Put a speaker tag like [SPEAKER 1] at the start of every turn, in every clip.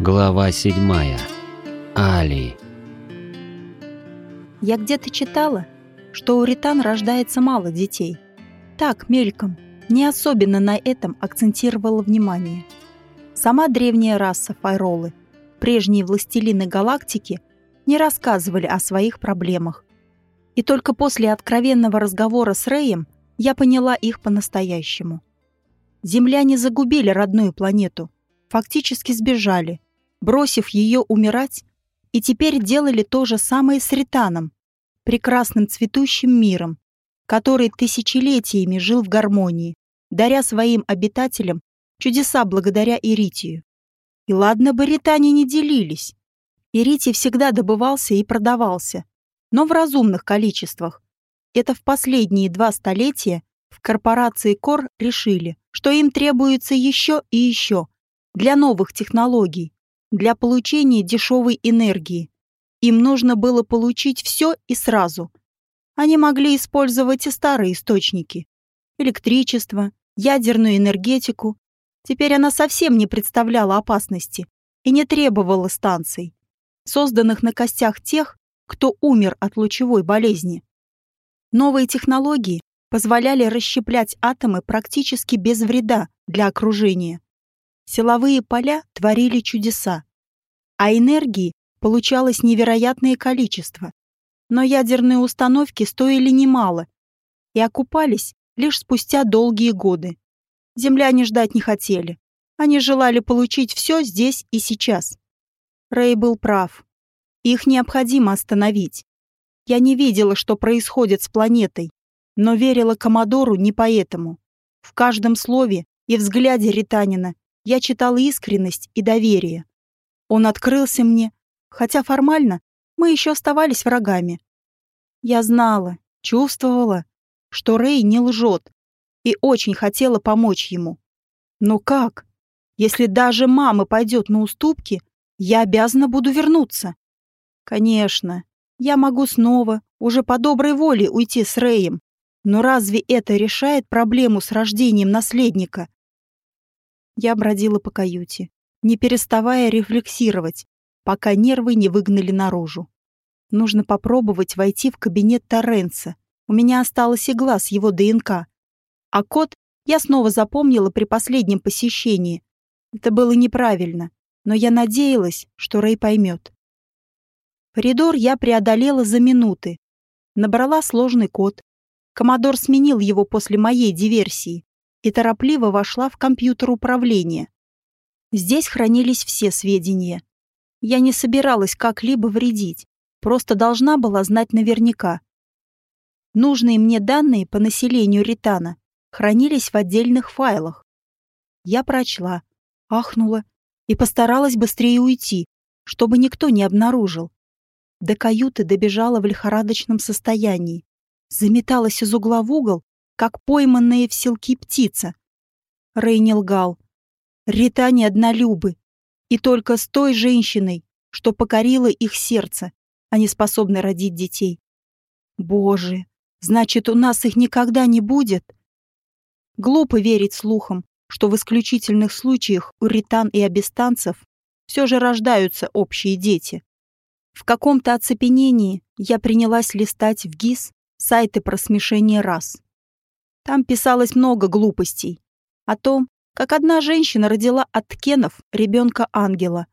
[SPEAKER 1] Глава седьмая. Али.
[SPEAKER 2] Я где-то читала, что у ритан рождается мало детей. Так, мельком, не особенно на этом акцентировала внимание. Сама древняя раса Файролы, прежние властелины галактики, не рассказывали о своих проблемах. И только после откровенного разговора с Рэем я поняла их по-настоящему. Земляне загубили родную планету, фактически сбежали, бросив ее умирать, и теперь делали то же самое с Ританом, прекрасным цветущим миром, который тысячелетиями жил в гармонии, даря своим обитателям чудеса благодаря Иритию. И ладно бы Ритане не делились. Иритий всегда добывался и продавался, но в разумных количествах. Это в последние два столетия в корпорации Кор решили, что им требуется еще и еще для новых технологий, для получения дешевой энергии. Им нужно было получить все и сразу. Они могли использовать и старые источники. Электричество, ядерную энергетику. Теперь она совсем не представляла опасности и не требовала станций, созданных на костях тех, кто умер от лучевой болезни. Новые технологии позволяли расщеплять атомы практически без вреда для окружения. Силовые поля творили чудеса, а энергии получалось невероятное количество. Но ядерные установки стоили немало и окупались лишь спустя долгие годы. Земляне ждать не хотели. Они желали получить все здесь и сейчас. Рэй был прав. Их необходимо остановить. Я не видела, что происходит с планетой, но верила Комодору не поэтому. В каждом слове и взгляде Ританина я читала искренность и доверие. Он открылся мне, хотя формально мы еще оставались врагами. Я знала, чувствовала, что Рэй не лжет, и очень хотела помочь ему. Но как? Если даже мама пойдет на уступки, я обязана буду вернуться. Конечно, я могу снова, уже по доброй воле, уйти с Рэем. Но разве это решает проблему с рождением наследника? Я бродила по каюте, не переставая рефлексировать, пока нервы не выгнали наружу. Нужно попробовать войти в кабинет Торренса. У меня осталась игла с его ДНК. А код я снова запомнила при последнем посещении. Это было неправильно, но я надеялась, что Рэй поймет. Коридор я преодолела за минуты. Набрала сложный код. Комодор сменил его после моей диверсии и торопливо вошла в компьютер управления. Здесь хранились все сведения. Я не собиралась как-либо вредить, просто должна была знать наверняка. Нужные мне данные по населению Ритана хранились в отдельных файлах. Я прочла, ахнула и постаралась быстрее уйти, чтобы никто не обнаружил. До каюты добежала в лихорадочном состоянии. Заметалась из угла в угол, как пойманная в селки птица. Рэй не лгал. Рита однолюбы. И только с той женщиной, что покорила их сердце, они способны родить детей. Боже, значит, у нас их никогда не будет? Глупо верить слухам, что в исключительных случаях у ритан и абистанцев все же рождаются общие дети. В каком-то оцепенении я принялась листать в ГИС сайты про смешение рас. Там писалось много глупостей. О том, как одна женщина родила от ткенов ребенка-ангела.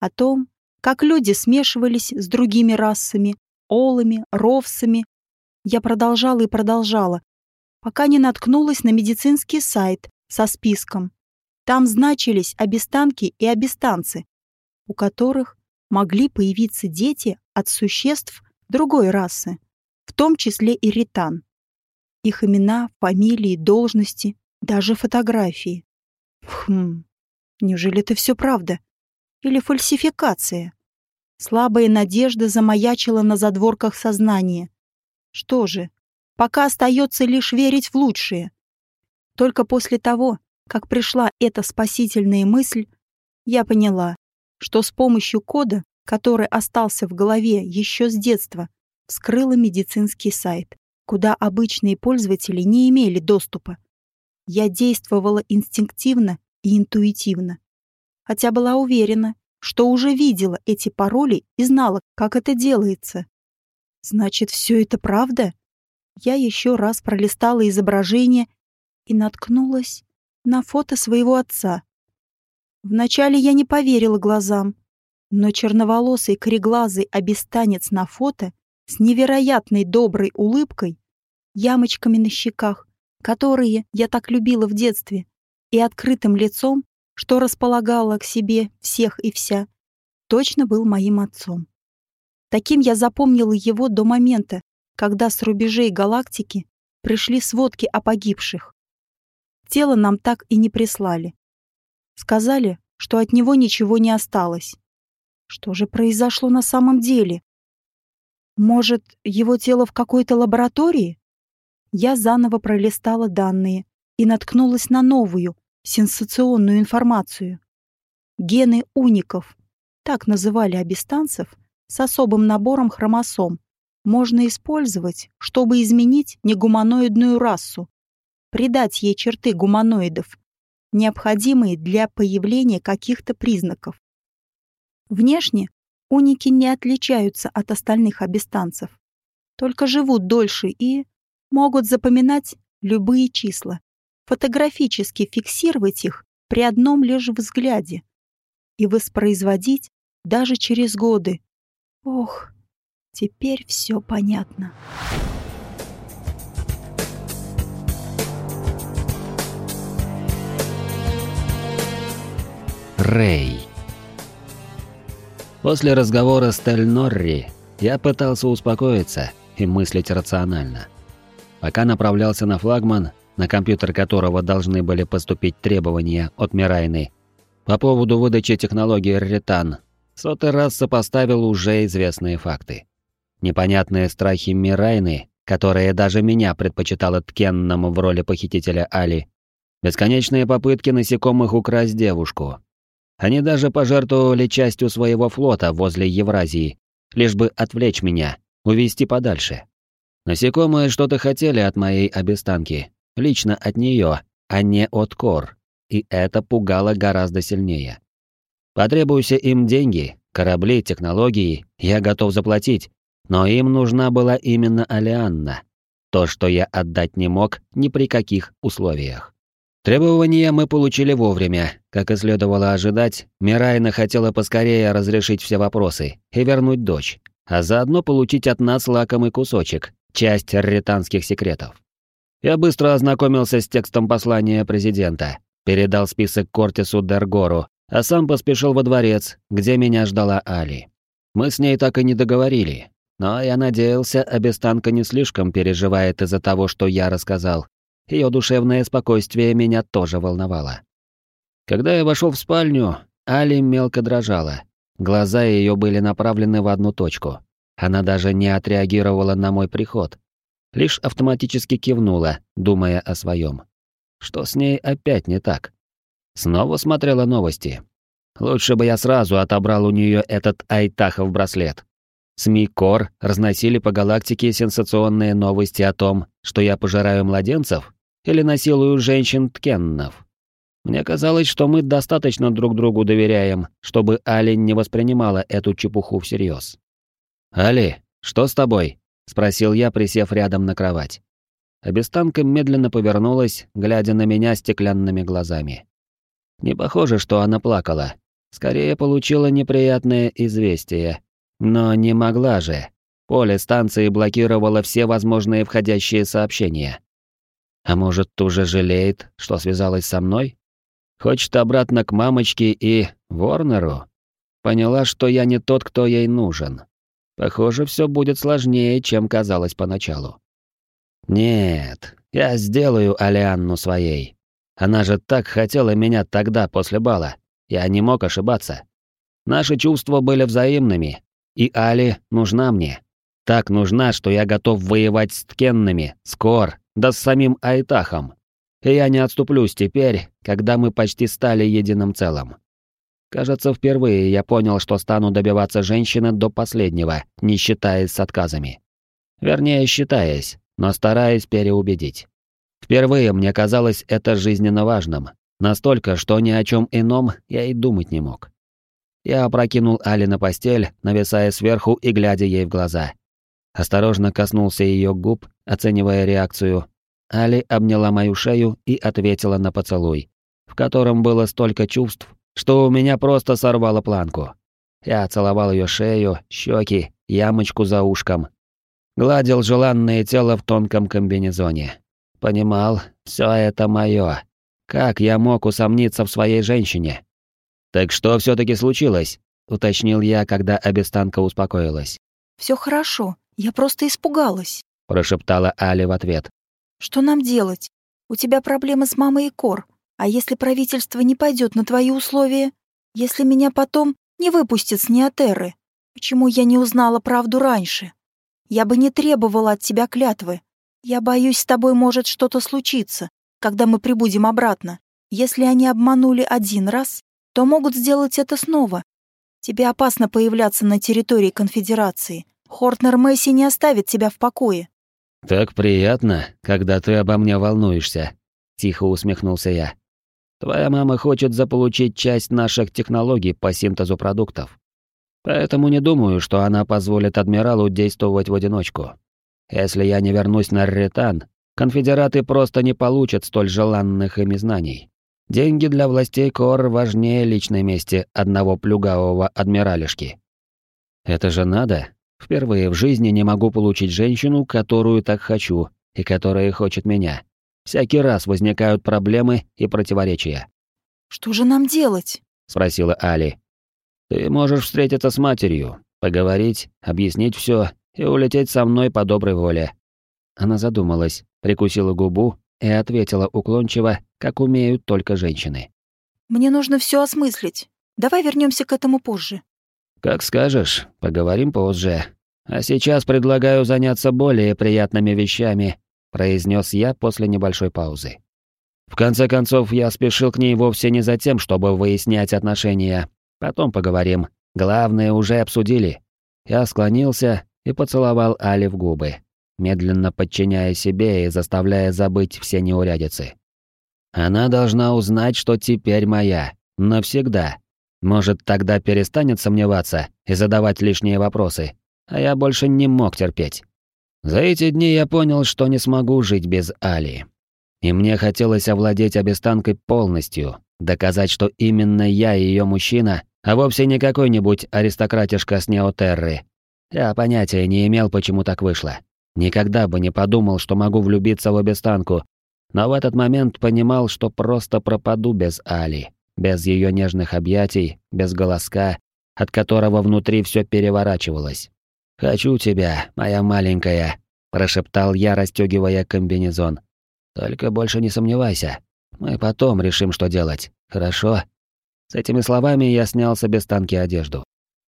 [SPEAKER 2] О том, как люди смешивались с другими расами, олами, ровсами. Я продолжала и продолжала, пока не наткнулась на медицинский сайт со списком. Там значились обестанки и обестанцы, у которых могли появиться дети от существ другой расы, в том числе и ритан. Их имена, фамилии, должности, даже фотографии. Хм, неужели это все правда? Или фальсификация? Слабая надежда замаячила на задворках сознания. Что же, пока остается лишь верить в лучшее. Только после того, как пришла эта спасительная мысль, я поняла, что с помощью кода, который остался в голове еще с детства, вскрыла медицинский сайт, куда обычные пользователи не имели доступа. Я действовала инстинктивно и интуитивно, хотя была уверена, что уже видела эти пароли и знала, как это делается. Значит, все это правда? Я еще раз пролистала изображение и наткнулась на фото своего отца. Вначале я не поверила глазам, но черноволосый кореглазый обестанец на фото с невероятной доброй улыбкой, ямочками на щеках, которые я так любила в детстве, и открытым лицом, что располагало к себе всех и вся, точно был моим отцом. Таким я запомнила его до момента, когда с рубежей галактики пришли сводки о погибших. Тело нам так и не прислали. Сказали, что от него ничего не осталось. Что же произошло на самом деле? Может, его тело в какой-то лаборатории? Я заново пролистала данные и наткнулась на новую, сенсационную информацию. Гены уников, так называли абистанцев, с особым набором хромосом, можно использовать, чтобы изменить негуманоидную расу, придать ей черты гуманоидов, необходимые для появления каких-то признаков. Внешне уники не отличаются от остальных абистанцев, только живут дольше и могут запоминать любые числа, фотографически фиксировать их при одном лишь взгляде и воспроизводить даже через годы. Ох, теперь все понятно.
[SPEAKER 1] Рэй. После разговора с Тель Норри я пытался успокоиться и мыслить рационально. Пока направлялся на флагман, на компьютер которого должны были поступить требования от Мирайны по поводу выдачи технологии Ретан, сотый раз сопоставил уже известные факты. Непонятные страхи Мирайны, которая даже меня предпочитала Ткенному в роли похитителя Али, бесконечные попытки насекомых украсть девушку, они даже пожертвовали частью своего флота возле Евразии, лишь бы отвлечь меня, увести подальше. Насекомые что-то хотели от моей обестанки, лично от нее, а не от Кор, и это пугало гораздо сильнее. Потребуйся им деньги, корабли, технологии, я готов заплатить, но им нужна была именно Алианна. То, что я отдать не мог ни при каких условиях. Требования мы получили вовремя. Как и следовало ожидать, Мирайна хотела поскорее разрешить все вопросы и вернуть дочь, а заодно получить от нас лакомый кусочек, часть рретанских секретов. Я быстро ознакомился с текстом послания президента, передал список Кортису Дергору, а сам поспешил во дворец, где меня ждала Али. Мы с ней так и не договорили, но я надеялся, обестанка не слишком переживает из-за того, что я рассказал, ее душевное спокойствие меня тоже волновало. Когда я вошел в спальню, Али мелко дрожала. Глаза ее были направлены в одну точку. Она даже не отреагировала на мой приход. Лишь автоматически кивнула, думая о своем. Что с ней опять не так? Снова смотрела новости. Лучше бы я сразу отобрал у нее этот Айтахов браслет. СМИ Кор разносили по галактике сенсационные новости о том, что я пожираю младенцев или насилую женщин-ткеннов. Мне казалось, что мы достаточно друг другу доверяем, чтобы Али не воспринимала эту чепуху всерьез. «Али, что с тобой?» — спросил я, присев рядом на кровать. Обестанка медленно повернулась, глядя на меня стеклянными глазами. Не похоже, что она плакала. Скорее получила неприятное известие. Но не могла же. Поле станции блокировало все возможные входящие сообщения. А может, уже жалеет, что связалась со мной? Хочет обратно к мамочке и Ворнеру? Поняла, что я не тот, кто ей нужен. Похоже, все будет сложнее, чем казалось поначалу. Нет, я сделаю Алианну своей. Она же так хотела меня тогда после бала. Я не мог ошибаться. Наши чувства были взаимными, и Али нужна мне. Так нужна, что я готов воевать с Ткенными, с Кор, да с самим Айтахом. И я не отступлюсь теперь, когда мы почти стали единым целым. Кажется, впервые я понял, что стану добиваться женщины до последнего, не считаясь с отказами. Вернее, считаясь, но стараясь переубедить. Впервые мне казалось это жизненно важным, настолько, что ни о чем ином я и думать не мог. Я опрокинул Али на постель, нависая сверху и глядя ей в глаза. Осторожно коснулся ее губ, оценивая реакцию. Али обняла мою шею и ответила на поцелуй, в котором было столько чувств, что у меня просто сорвало планку. Я целовал ее шею, щеки, ямочку за ушком. Гладил желанное тело в тонком комбинезоне. Понимал, все это мое. Как я мог усомниться в своей женщине? «Так что все таки случилось?» — уточнил я, когда обестанка успокоилась.
[SPEAKER 2] Все хорошо, я просто испугалась», —
[SPEAKER 1] прошептала Али в ответ.
[SPEAKER 2] «Что нам делать? У тебя проблемы с мамой и Кор. А если правительство не пойдет на твои условия? Если меня потом не выпустят с Неотерры? Почему я не узнала правду раньше? Я бы не требовала от тебя клятвы. Я боюсь, с тобой может что-то случиться, когда мы прибудем обратно. Если они обманули один раз, то могут сделать это снова. Тебе опасно появляться на территории Конфедерации. Хортнер Месси не оставит тебя в покое».
[SPEAKER 1] «Так приятно, когда ты обо мне волнуешься», — тихо усмехнулся я. «Твоя мама хочет заполучить часть наших технологий по синтезу продуктов. Поэтому не думаю, что она позволит адмиралу действовать в одиночку. Если я не вернусь на Ретан, конфедераты просто не получат столь желанных ими знаний. Деньги для властей Кор важнее личной мести одного плюгавого адмиралишки. Это же надо. Впервые в жизни не могу получить женщину, которую так хочу и которая хочет меня. Всякий раз возникают проблемы и противоречия.
[SPEAKER 2] «Что же нам делать?»
[SPEAKER 1] — спросила Али. «Ты можешь встретиться с матерью, поговорить, объяснить все и улететь со мной по доброй воле». Она задумалась, прикусила губу и ответила уклончиво, как умеют только женщины.
[SPEAKER 2] «Мне нужно все осмыслить. Давай вернемся к этому позже».
[SPEAKER 1] «Как скажешь, поговорим позже. А сейчас предлагаю заняться более приятными вещами», произнес я после небольшой паузы. В конце концов, я спешил к ней вовсе не за тем, чтобы выяснять отношения. Потом поговорим. Главное уже обсудили. Я склонился и поцеловал Али в губы медленно подчиняя себе и заставляя забыть все неурядицы. Она должна узнать, что теперь моя. Навсегда. Может, тогда перестанет сомневаться и задавать лишние вопросы. А я больше не мог терпеть. За эти дни я понял, что не смогу жить без Али. И мне хотелось овладеть обестанкой полностью, доказать, что именно я ее мужчина, а вовсе не какой-нибудь аристократишка с Неотерры. Я понятия не имел, почему так вышло. Никогда бы не подумал, что могу влюбиться в обестанку, но в этот момент понимал, что просто пропаду без Али, без ее нежных объятий, без голоска, от которого внутри все переворачивалось. «Хочу тебя, моя маленькая», — прошептал я, расстегивая комбинезон. «Только больше не сомневайся. Мы потом решим, что делать. Хорошо?» С этими словами я снял с обестанки одежду.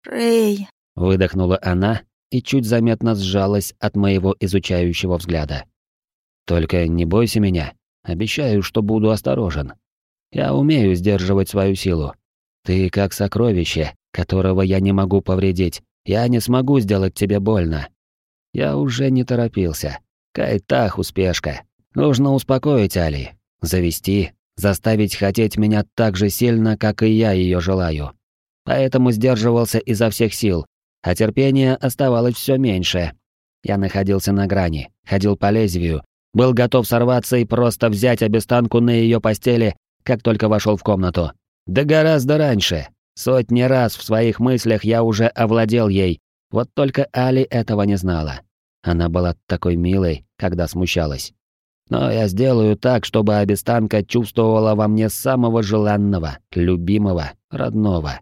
[SPEAKER 2] «Рэй», —
[SPEAKER 1] выдохнула она, и чуть заметно сжалась от моего изучающего взгляда. «Только не бойся меня. Обещаю, что буду осторожен. Я умею сдерживать свою силу. Ты как сокровище, которого я не могу повредить. Я не смогу сделать тебе больно». Я уже не торопился. Кайтах успешка. Нужно успокоить Али, завести, заставить хотеть меня так же сильно, как и я ее желаю. Поэтому сдерживался изо всех сил, а терпения оставалось все меньше. Я находился на грани, ходил по лезвию, был готов сорваться и просто взять обестанку на ее постели, как только вошел в комнату. Да гораздо раньше. Сотни раз в своих мыслях я уже овладел ей. Вот только Али этого не знала. Она была такой милой, когда смущалась. Но я сделаю так, чтобы обестанка чувствовала во мне самого желанного, любимого, родного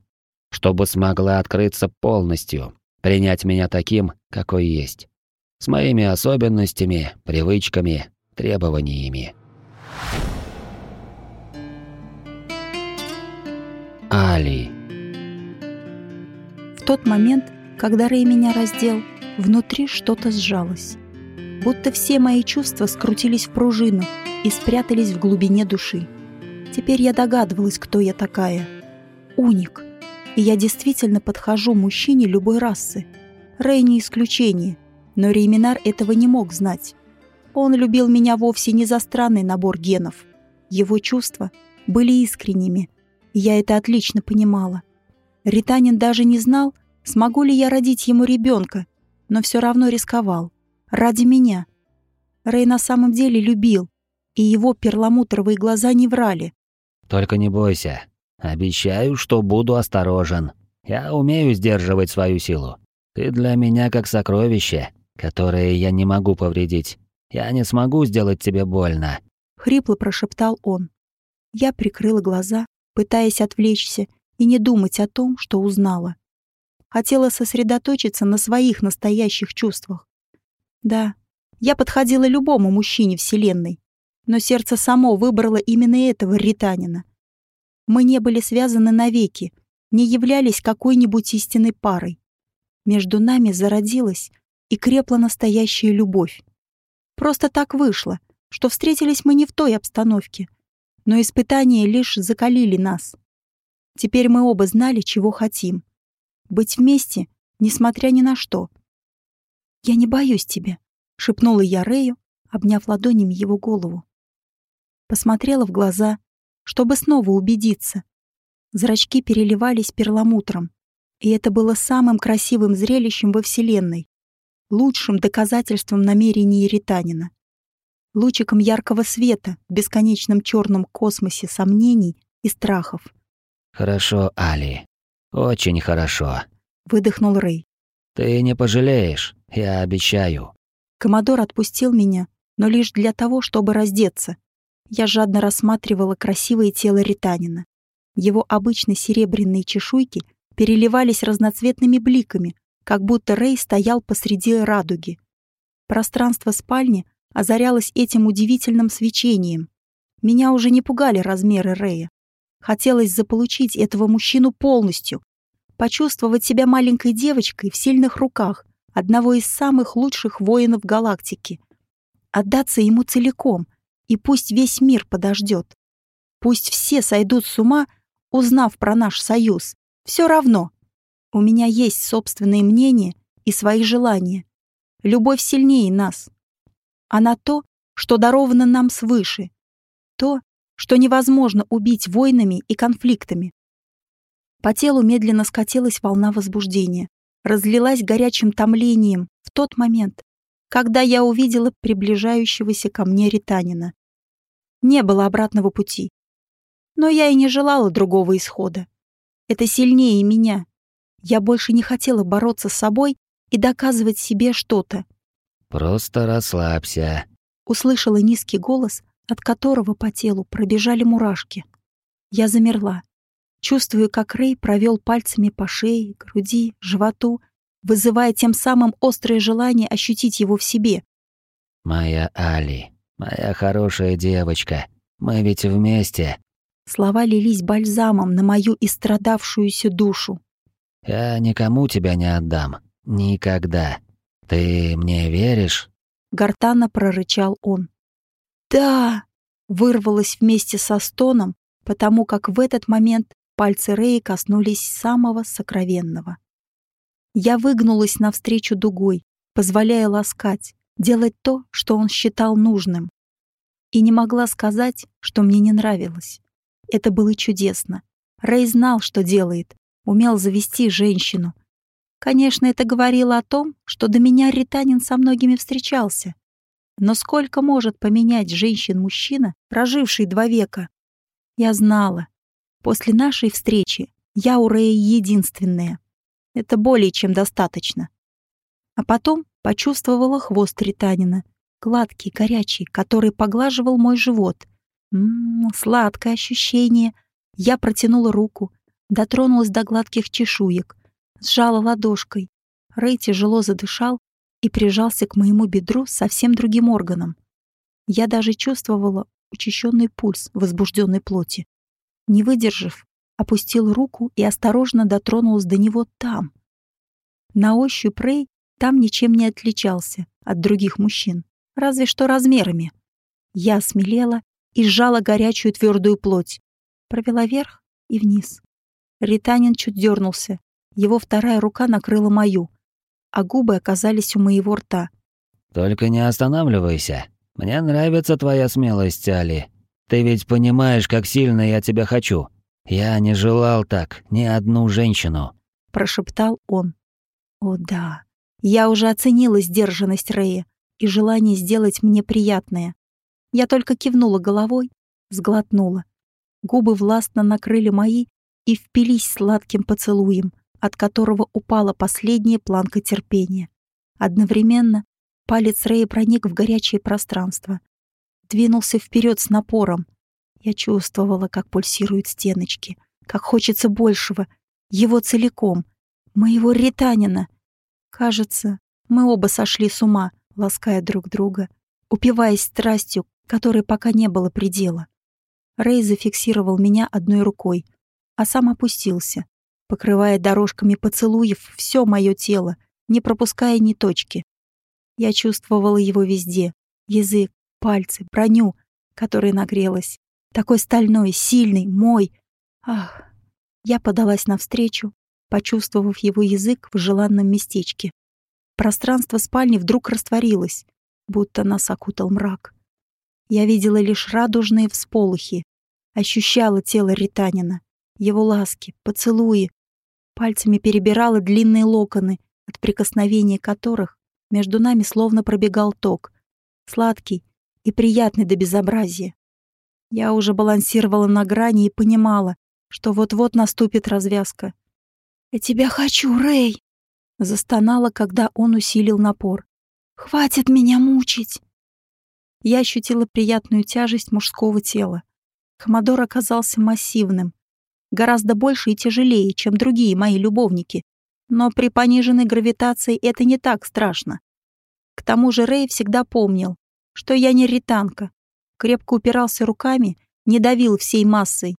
[SPEAKER 1] чтобы смогла открыться полностью, принять меня таким, какой есть. С моими особенностями, привычками, требованиями. Али.
[SPEAKER 2] В тот момент, когда Рэй меня раздел, внутри что-то сжалось. Будто все мои чувства скрутились в пружину и спрятались в глубине души. Теперь я догадывалась, кто я такая. Уник — и я действительно подхожу мужчине любой расы. Рэй не исключение, но Рейминар этого не мог знать. Он любил меня вовсе не за странный набор генов. Его чувства были искренними, и я это отлично понимала. Ританин даже не знал, смогу ли я родить ему ребенка, но все равно рисковал. Ради меня. Рэй на самом деле любил, и его перламутровые глаза не врали.
[SPEAKER 1] «Только не бойся. Обещаю, что буду осторожен. Я умею сдерживать свою силу. Ты для меня как сокровище, которое я не могу повредить. Я не смогу сделать тебе больно», —
[SPEAKER 2] хрипло прошептал он. Я прикрыла глаза, пытаясь отвлечься и не думать о том, что узнала. Хотела сосредоточиться на своих настоящих чувствах. Да, я подходила любому мужчине Вселенной, но сердце само выбрало именно этого ританина. Мы не были связаны навеки, не являлись какой-нибудь истинной парой. Между нами зародилась и крепла настоящая любовь. Просто так вышло, что встретились мы не в той обстановке, но испытания лишь закалили нас. Теперь мы оба знали, чего хотим. Быть вместе, несмотря ни на что. «Я не боюсь тебя», — шепнула я Рэю, обняв ладонями его голову. Посмотрела в глаза, чтобы снова убедиться. Зрачки переливались перламутром, и это было самым красивым зрелищем во Вселенной, лучшим доказательством намерений Ританина. Лучиком яркого света в бесконечном черном космосе сомнений и страхов.
[SPEAKER 1] «Хорошо, Али. Очень хорошо», —
[SPEAKER 2] выдохнул Рэй.
[SPEAKER 1] «Ты не пожалеешь, я обещаю».
[SPEAKER 2] Комодор отпустил меня, но лишь для того, чтобы раздеться. Я жадно рассматривала красивое тело Ританина. Его обычно серебряные чешуйки переливались разноцветными бликами, как будто Рэй стоял посреди радуги. Пространство спальни озарялось этим удивительным свечением. Меня уже не пугали размеры Рэя. Хотелось заполучить этого мужчину полностью, почувствовать себя маленькой девочкой в сильных руках одного из самых лучших воинов галактики. Отдаться ему целиком, и пусть весь мир подождет. Пусть все сойдут с ума, узнав про наш союз. Все равно. У меня есть собственные мнения и свои желания. Любовь сильнее нас. Она то, что даровано нам свыше. То, что невозможно убить войнами и конфликтами. По телу медленно скатилась волна возбуждения, разлилась горячим томлением в тот момент, когда я увидела приближающегося ко мне Ританина. Не было обратного пути. Но я и не желала другого исхода. Это сильнее меня. Я больше не хотела бороться с собой и доказывать себе что-то.
[SPEAKER 1] «Просто расслабься», —
[SPEAKER 2] услышала низкий голос, от которого по телу пробежали мурашки. Я замерла, чувствуя, как Рэй провел пальцами по шее, груди, животу, вызывая тем самым острое желание ощутить его в себе.
[SPEAKER 1] «Моя Али, моя хорошая девочка, мы ведь вместе».
[SPEAKER 2] Слова лились бальзамом на мою истрадавшуюся душу.
[SPEAKER 1] «Я никому тебя не отдам. Никогда. Ты мне веришь?»
[SPEAKER 2] Гортанно прорычал он. «Да!» — вырвалось вместе со стоном, потому как в этот момент пальцы Рэи коснулись самого сокровенного. Я выгнулась навстречу дугой, позволяя ласкать, делать то, что он считал нужным. И не могла сказать, что мне не нравилось. Это было чудесно. Рэй знал, что делает, умел завести женщину. Конечно, это говорило о том, что до меня Ританин со многими встречался. Но сколько может поменять женщин-мужчина, проживший два века? Я знала. После нашей встречи я у Рэя единственная. Это более чем достаточно. А потом почувствовала хвост Ританина, гладкий, горячий, который поглаживал мой живот. Ммм, сладкое ощущение. Я протянула руку, дотронулась до гладких чешуек, сжала ладошкой. Рэй тяжело задышал и прижался к моему бедру совсем другим органом. Я даже чувствовала учащенный пульс возбужденной плоти. Не выдержав, опустил руку и осторожно дотронулась до него там. На ощупь Рэй там ничем не отличался от других мужчин, разве что размерами. Я смелела и сжала горячую твердую плоть, провела вверх и вниз. Ританин чуть дернулся, его вторая рука накрыла мою, а губы оказались у моего рта.
[SPEAKER 1] «Только не останавливайся. Мне нравится твоя смелость, Али. Ты ведь понимаешь, как сильно я тебя хочу. Я не желал так ни одну женщину», —
[SPEAKER 2] прошептал он. «О да, я уже оценила сдержанность Рэя и желание сделать мне приятное. Я только кивнула головой, сглотнула. Губы властно накрыли мои и впились сладким поцелуем, от которого упала последняя планка терпения. Одновременно палец Рэя проник в горячее пространство. Двинулся вперед с напором. Я чувствовала, как пульсируют стеночки, как хочется большего, его целиком, моего ританина. Кажется, мы оба сошли с ума, лаская друг друга, упиваясь страстью, которой пока не было предела. Рэй зафиксировал меня одной рукой, а сам опустился, покрывая дорожками поцелуев все мое тело, не пропуская ни точки. Я чувствовала его везде — язык, пальцы, броню, которая нагрелась. Такой стальной, сильный, мой. Ах! Я подалась навстречу, почувствовав его язык в желанном местечке. Пространство спальни вдруг растворилось, будто нас окутал мрак. Я видела лишь радужные всполохи, ощущала тело Ританина, его ласки, поцелуи, пальцами перебирала длинные локоны, от прикосновения которых между нами словно пробегал ток, сладкий и приятный до безобразия. Я уже балансировала на грани и понимала, что вот-вот наступит развязка. «Я тебя хочу, Рэй!» Застонала, когда он усилил напор. «Хватит меня мучить!» Я ощутила приятную тяжесть мужского тела. Комодор оказался массивным, гораздо больше и тяжелее, чем другие мои любовники. Но при пониженной гравитации это не так страшно. К тому же Рэй всегда помнил, что я не ританка, крепко упирался руками, не давил всей массой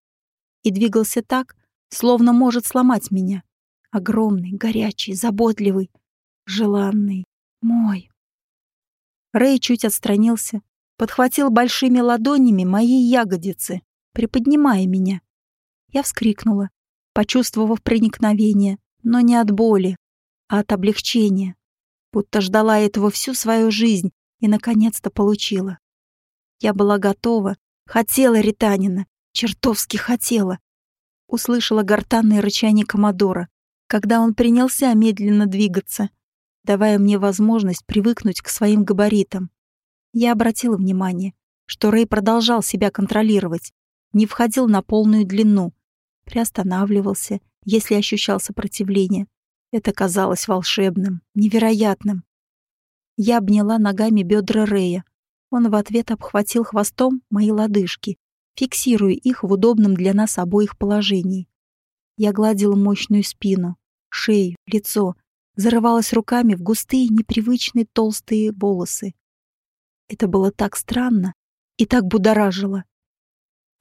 [SPEAKER 2] и двигался так, словно может сломать меня. Огромный, горячий, заботливый, желанный, мой. Рэй чуть отстранился, подхватил большими ладонями мои ягодицы, приподнимая меня. Я вскрикнула, почувствовав проникновение, но не от боли, а от облегчения, будто ждала этого всю свою жизнь и, наконец-то, получила. Я была готова, хотела Ританина, чертовски хотела. Услышала гортанное рычание Комодора, когда он принялся медленно двигаться, давая мне возможность привыкнуть к своим габаритам. Я обратила внимание, что Рэй продолжал себя контролировать, не входил на полную длину, приостанавливался, если ощущал сопротивление. Это казалось волшебным, невероятным. Я обняла ногами бедра Рэя. Он в ответ обхватил хвостом мои лодыжки, фиксируя их в удобном для нас обоих положении. Я гладила мощную спину, шею, лицо, зарывалась руками в густые, непривычные толстые волосы. Это было так странно и так будоражило.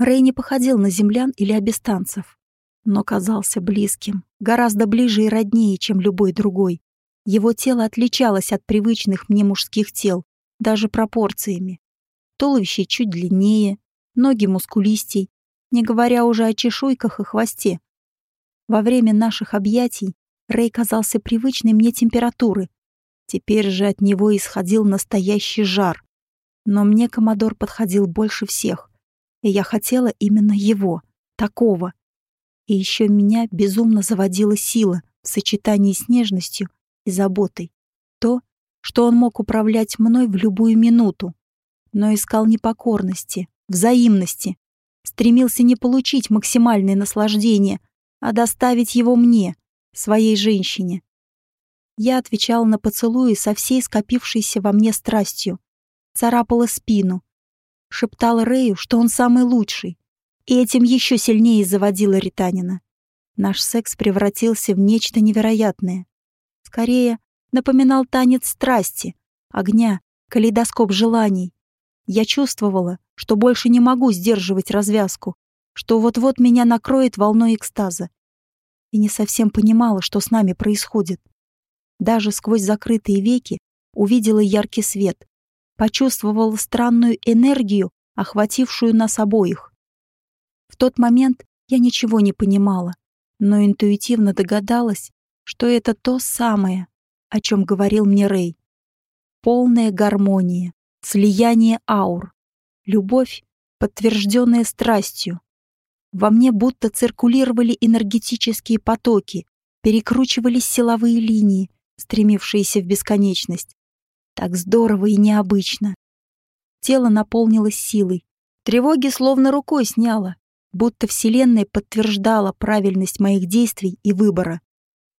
[SPEAKER 2] Рэй не походил на землян или абистанцев, но казался близким, гораздо ближе и роднее, чем любой другой. Его тело отличалось от привычных мне мужских тел, даже пропорциями. Туловище чуть длиннее, ноги мускулистей, не говоря уже о чешуйках и хвосте. Во время наших объятий Рэй казался привычной мне температуры. Теперь же от него исходил настоящий жар. Но мне Комодор подходил больше всех. И я хотела именно его, такого. И еще меня безумно заводила сила в сочетании с нежностью и заботой. То, что он мог управлять мной в любую минуту, но искал непокорности, взаимности, стремился не получить максимальное наслаждение, а доставить его мне, своей женщине. Я отвечала на поцелуи со всей скопившейся во мне страстью, царапала спину, шептала Рэю, что он самый лучший, и этим еще сильнее заводила Ританина. Наш секс превратился в нечто невероятное. Скорее, напоминал танец страсти, огня, калейдоскоп желаний. Я чувствовала, что больше не могу сдерживать развязку, что вот-вот меня накроет волной экстаза. И не совсем понимала, что с нами происходит. Даже сквозь закрытые веки увидела яркий свет, почувствовала странную энергию, охватившую нас обоих. В тот момент я ничего не понимала, но интуитивно догадалась, что это то самое, о чем говорил мне Рэй. Полная гармония, слияние аур, любовь, подтвержденная страстью. Во мне будто циркулировали энергетические потоки, перекручивались силовые линии, стремившиеся в бесконечность. Так здорово и необычно. Тело наполнилось силой. Тревоги словно рукой сняло, будто Вселенная подтверждала правильность моих действий и выбора.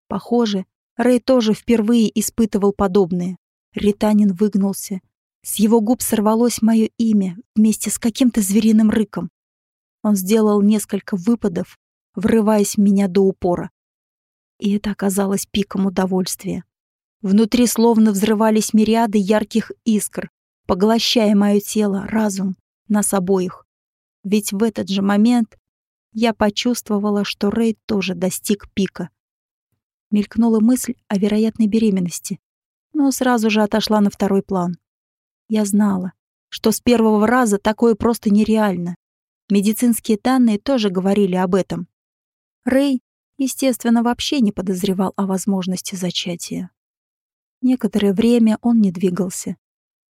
[SPEAKER 2] Похоже, Рэй тоже впервые испытывал подобное. Ританин выгнулся. С его губ сорвалось мое имя вместе с каким-то звериным рыком. Он сделал несколько выпадов, врываясь в меня до упора. И это оказалось пиком удовольствия. Внутри словно взрывались мириады ярких искр, поглощая мое тело, разум, нас обоих. Ведь в этот же момент я почувствовала, что Рэй тоже достиг пика. Мелькнула мысль о вероятной беременности, но сразу же отошла на второй план. Я знала, что с первого раза такое просто нереально. Медицинские данные тоже говорили об этом. Рэй, естественно, вообще не подозревал о возможности зачатия. Некоторое время он не двигался,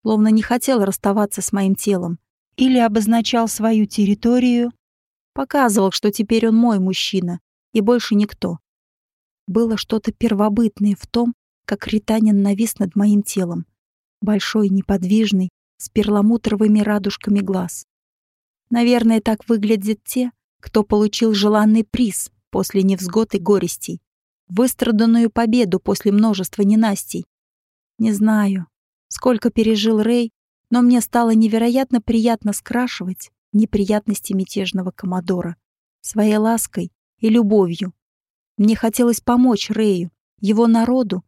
[SPEAKER 2] словно не хотел расставаться с моим телом, или обозначал свою территорию, показывал, что теперь он мой мужчина и больше никто. Было что-то первобытное в том, как Ританин навис над моим телом, большой, неподвижный, с перламутровыми радужками глаз. Наверное, так выглядят те, кто получил желанный приз после невзгод и горестей, выстраданную победу после множества ненастий, не знаю, сколько пережил Рэй, но мне стало невероятно приятно скрашивать неприятности мятежного Комодора своей лаской и любовью. Мне хотелось помочь Рэю, его народу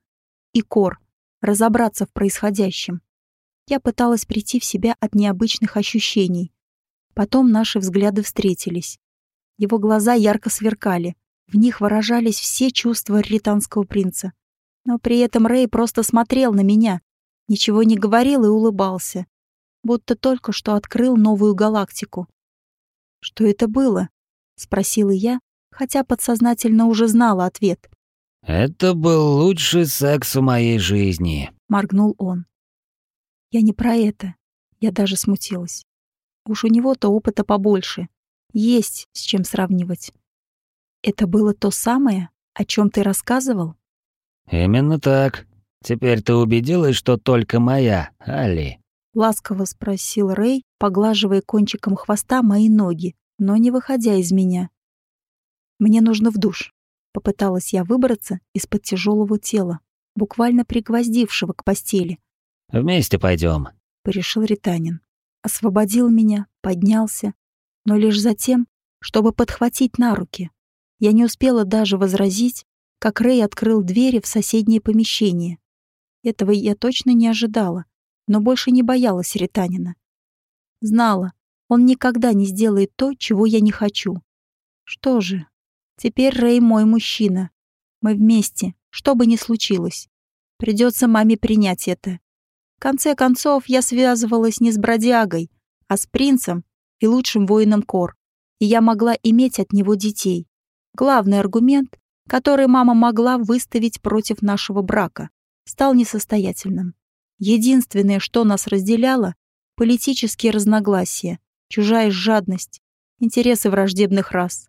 [SPEAKER 2] и Кор разобраться в происходящем. Я пыталась прийти в себя от необычных ощущений. Потом наши взгляды встретились. Его глаза ярко сверкали. В них выражались все чувства ританского принца. Но при этом Рэй просто смотрел на меня, ничего не говорил и улыбался, будто только что открыл новую галактику. «Что это было?» — спросила я, хотя подсознательно уже знала ответ.
[SPEAKER 1] «Это был лучший секс в моей жизни», —
[SPEAKER 2] моргнул он. «Я не про это. Я даже смутилась. Уж у него-то опыта побольше. Есть с чем сравнивать. Это было то самое, о чем ты рассказывал?»
[SPEAKER 1] «Именно так. Теперь ты убедилась, что только моя, Али?»
[SPEAKER 2] Ласково спросил Рэй, поглаживая кончиком хвоста мои ноги, но не выходя из меня. «Мне нужно в душ». Попыталась я выбраться из-под тяжелого тела, буквально пригвоздившего к постели.
[SPEAKER 1] «Вместе пойдем,
[SPEAKER 2] порешил Ританин. Освободил меня, поднялся, но лишь затем, чтобы подхватить на руки. Я не успела даже возразить, как Рэй открыл двери в соседнее помещение. Этого я точно не ожидала, но больше не боялась Ританина. Знала, он никогда не сделает то, чего я не хочу. Что же, теперь Рэй мой мужчина. Мы вместе, что бы ни случилось. Придется маме принять это. В конце концов, я связывалась не с бродягой, а с принцем и лучшим воином Кор, и я могла иметь от него детей. Главный аргумент, который мама могла выставить против нашего брака, стал несостоятельным. Единственное, что нас разделяло — политические разногласия, чужая жадность, интересы враждебных рас.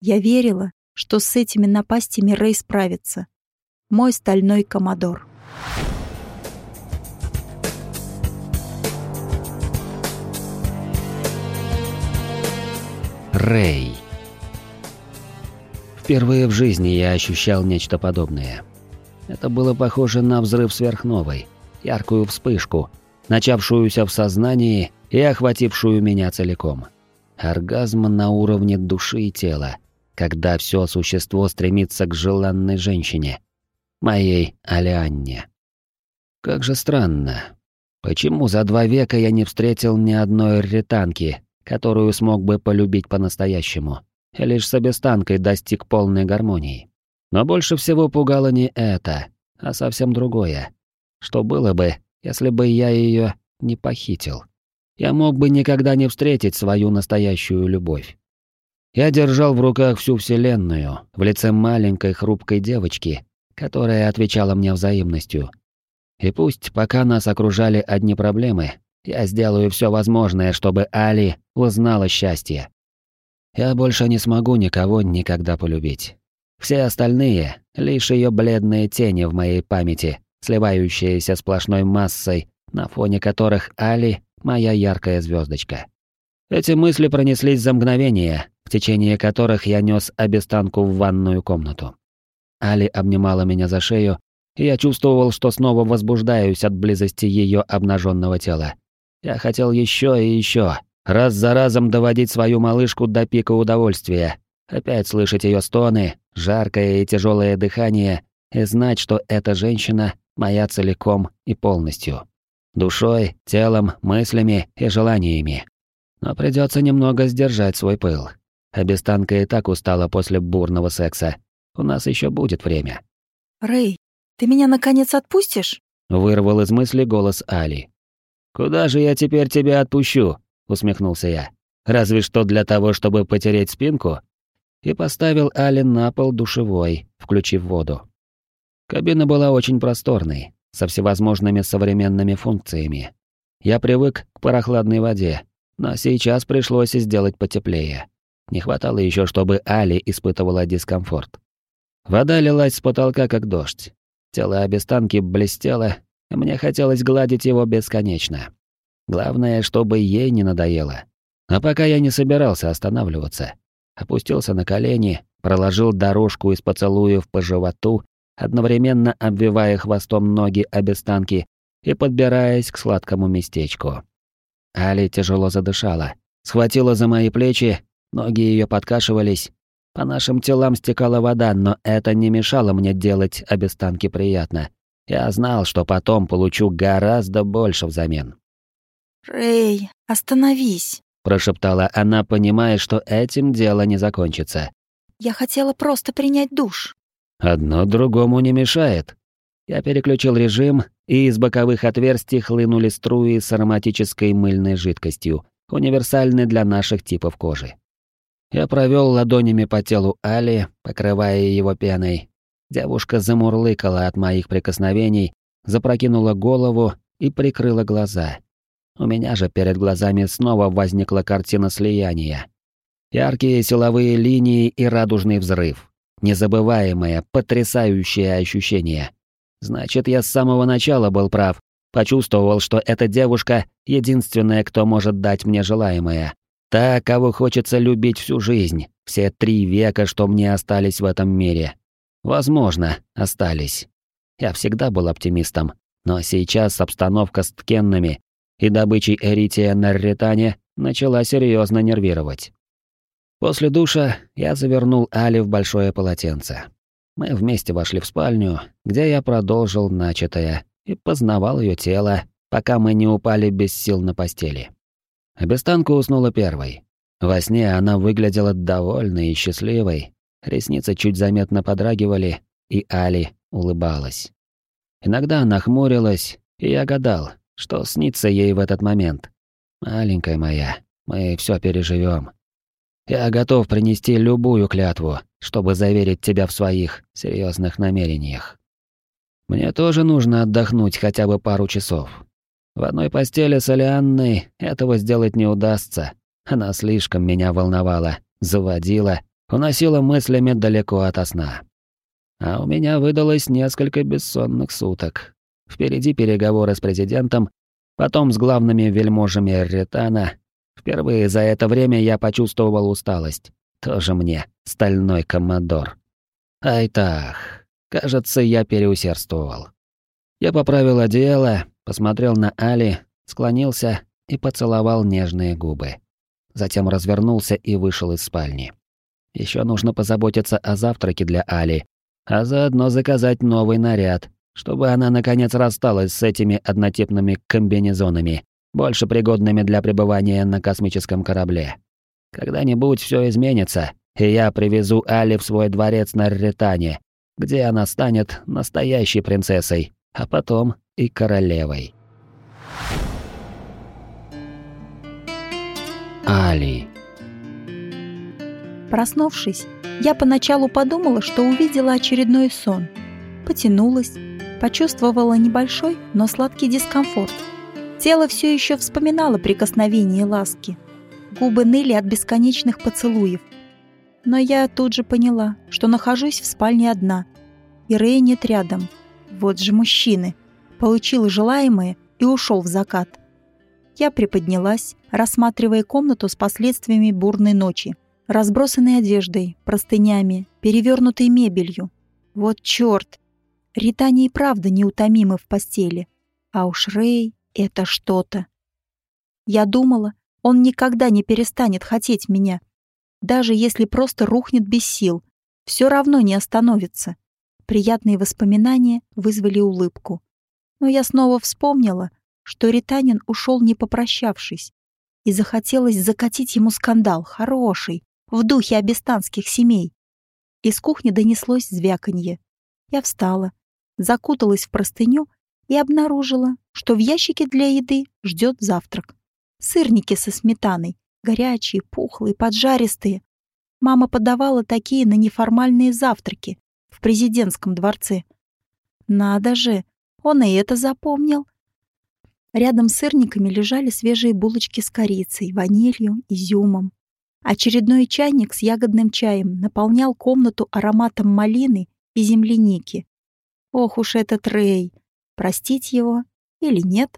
[SPEAKER 2] Я верила, что с этими напастями Рэй справится. Мой стальной комодор.
[SPEAKER 1] Рэй. Впервые в жизни я ощущал нечто подобное. Это было похоже на взрыв сверхновой, яркую вспышку, начавшуюся в сознании и охватившую меня целиком. Оргазм на уровне души и тела, когда все существо стремится к желанной женщине, моей Алианне. Как же странно. Почему за два века я не встретил ни одной ретанки, которую смог бы полюбить по-настоящему? И лишь с обестанкой достиг полной гармонии. Но больше всего пугало не это, а совсем другое. Что было бы, если бы я ее не похитил? Я мог бы никогда не встретить свою настоящую любовь. Я держал в руках всю Вселенную в лице маленькой хрупкой девочки, которая отвечала мне взаимностью. И пусть пока нас окружали одни проблемы, я сделаю все возможное, чтобы Али узнала счастье. Я больше не смогу никого никогда полюбить. Все остальные — лишь ее бледные тени в моей памяти, сливающиеся сплошной массой, на фоне которых Али — моя яркая звездочка. Эти мысли пронеслись за мгновение, в течение которых я нес обестанку в ванную комнату. Али обнимала меня за шею, и я чувствовал, что снова возбуждаюсь от близости ее обнаженного тела. Я хотел еще и еще, раз за разом доводить свою малышку до пика удовольствия, опять слышать ее стоны, жаркое и тяжелое дыхание и знать, что эта женщина моя целиком и полностью. Душой, телом, мыслями и желаниями. Но придется немного сдержать свой пыл. Обестанка и так устала после бурного секса. У нас еще будет время.
[SPEAKER 2] «Рэй, ты меня наконец отпустишь?»
[SPEAKER 1] Вырвал из мысли голос Али. «Куда же я теперь тебя отпущу?» Усмехнулся я. «Разве что для того, чтобы потереть спинку?» И поставил Али на пол душевой, включив воду. Кабина была очень просторной, со всевозможными современными функциями. Я привык к прохладной воде, но сейчас пришлось сделать потеплее. Не хватало еще, чтобы Али испытывала дискомфорт. Вода лилась с потолка, как дождь. Тело обестанки блестело, и мне хотелось гладить его бесконечно. Главное, чтобы ей не надоело. А пока я не собирался останавливаться. Опустился на колени, проложил дорожку из поцелуев по животу, одновременно обвивая хвостом ноги обестанки и подбираясь к сладкому местечку. Али тяжело задышала, схватила за мои плечи, ноги ее подкашивались. По нашим телам стекала вода, но это не мешало мне делать обестанки приятно. Я знал, что потом получу гораздо больше взамен.
[SPEAKER 2] «Рэй, остановись!»
[SPEAKER 1] – прошептала она, понимая, что этим дело не закончится.
[SPEAKER 2] «Я хотела просто принять душ».
[SPEAKER 1] «Одно другому не мешает». Я переключил режим, и из боковых отверстий хлынули струи с ароматической мыльной жидкостью, универсальной для наших типов кожи. Я провел ладонями по телу Али, покрывая его пеной. Девушка замурлыкала от моих прикосновений, запрокинула голову и прикрыла глаза. У меня же перед глазами снова возникла картина слияния. Яркие силовые линии и радужный взрыв. Незабываемое, потрясающее ощущение. Значит, я с самого начала был прав. Почувствовал, что эта девушка — единственная, кто может дать мне желаемое. Та, кого хочется любить всю жизнь, все три века, что мне остались в этом мире. Возможно, остались. Я всегда был оптимистом, но сейчас обстановка с ткенными и добычей эрития на Ретане начала серьезно нервировать. После душа я завернул Али в большое полотенце. Мы вместе вошли в спальню, где я продолжил начатое и познавал ее тело, пока мы не упали без сил на постели. Обестанка уснула первой. Во сне она выглядела довольной и счастливой, ресницы чуть заметно подрагивали, и Али улыбалась. Иногда она хмурилась, и я гадал, что снится ей в этот момент. Маленькая моя, мы все переживем. Я готов принести любую клятву, чтобы заверить тебя в своих серьезных намерениях. Мне тоже нужно отдохнуть хотя бы пару часов. В одной постели с Алианной этого сделать не удастся. Она слишком меня волновала, заводила, уносила мыслями далеко от сна. А у меня выдалось несколько бессонных суток, Впереди переговоры с президентом, потом с главными вельможами Ретана. Впервые за это время я почувствовал усталость. Тоже мне, стальной коммодор. Ай так, кажется, я переусердствовал. Я поправил одеяло, посмотрел на Али, склонился и поцеловал нежные губы. Затем развернулся и вышел из спальни. Еще нужно позаботиться о завтраке для Али, а заодно заказать новый наряд, чтобы она наконец рассталась с этими однотипными комбинезонами, больше пригодными для пребывания на космическом корабле. Когда-нибудь все изменится, и я привезу Али в свой дворец на Ретане, где она станет настоящей принцессой, а потом и королевой. Али.
[SPEAKER 2] Проснувшись, я поначалу подумала, что увидела очередной сон. Потянулась, почувствовала небольшой, но сладкий дискомфорт. Тело все еще вспоминало прикосновение ласки. Губы ныли от бесконечных поцелуев. Но я тут же поняла, что нахожусь в спальне одна. И Рэй нет рядом. Вот же мужчины. Получил желаемое и ушел в закат. Я приподнялась, рассматривая комнату с последствиями бурной ночи. Разбросанной одеждой, простынями, перевернутой мебелью. Вот чёрт! Ритани и правда неутомимы в постели. А уж Рэй — это что-то. Я думала, он никогда не перестанет хотеть меня. Даже если просто рухнет без сил, все равно не остановится. Приятные воспоминания вызвали улыбку. Но я снова вспомнила, что Ританин ушел не попрощавшись, и захотелось закатить ему скандал, хороший, в духе абистанских семей. Из кухни донеслось звяканье. Я встала, закуталась в простыню и обнаружила, что в ящике для еды ждет завтрак. Сырники со сметаной, горячие, пухлые, поджаристые. Мама подавала такие на неформальные завтраки в президентском дворце. Надо же, он и это запомнил. Рядом с сырниками лежали свежие булочки с корицей, ванилью, изюмом. Очередной чайник с ягодным чаем наполнял комнату ароматом малины и земляники. Ох уж этот Рэй! Простить его или нет?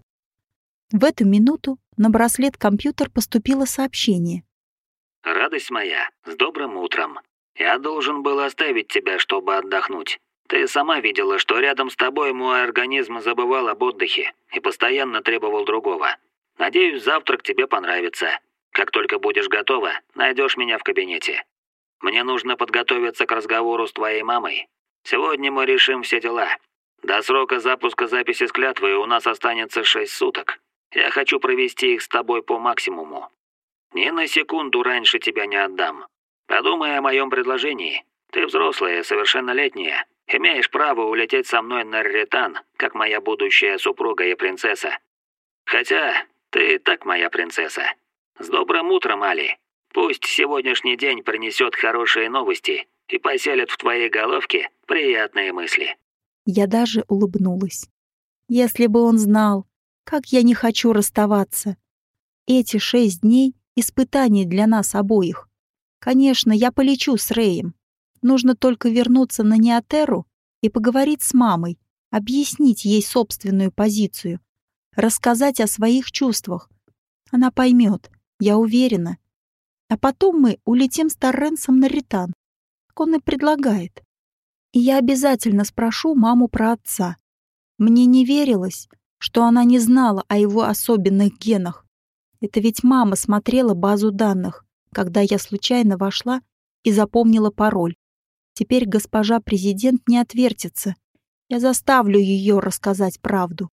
[SPEAKER 2] В эту минуту на браслет компьютер поступило сообщение.
[SPEAKER 1] «Радость моя, с добрым утром. Я должен был оставить тебя, чтобы отдохнуть. Ты сама видела, что рядом с тобой мой организм забывал об отдыхе и постоянно требовал другого. Надеюсь, завтрак тебе понравится. Как только будешь готова, найдешь меня в кабинете. Мне нужно подготовиться к разговору с твоей мамой. Сегодня мы решим все дела. До срока запуска записи с клятвой у нас останется шесть суток. Я хочу провести их с тобой по максимуму. Ни на секунду раньше тебя не отдам. Подумай о моем предложении. Ты взрослая, совершеннолетняя, Имеешь право улететь со мной на Ритан, как моя будущая супруга и принцесса. Хотя ты и так моя принцесса. С добрым утром, Али. Пусть сегодняшний день принесет хорошие новости и поселит в твоей головке приятные мысли».
[SPEAKER 2] Я даже улыбнулась. Если бы он знал, как я не хочу расставаться. Эти шесть дней — испытаний для нас обоих. Конечно, я полечу с Рэем, Нужно только вернуться на Неотеру и поговорить с мамой, объяснить ей собственную позицию, рассказать о своих чувствах. Она поймет, я уверена. А потом мы улетим с Торренсом на Ритан, он и предлагает. И я обязательно спрошу маму про отца. Мне не верилось, что она не знала о его особенных генах. Это ведь мама смотрела базу данных, когда я случайно вошла и запомнила пароль. Теперь госпожа президент не отвертится. Я заставлю ее рассказать правду.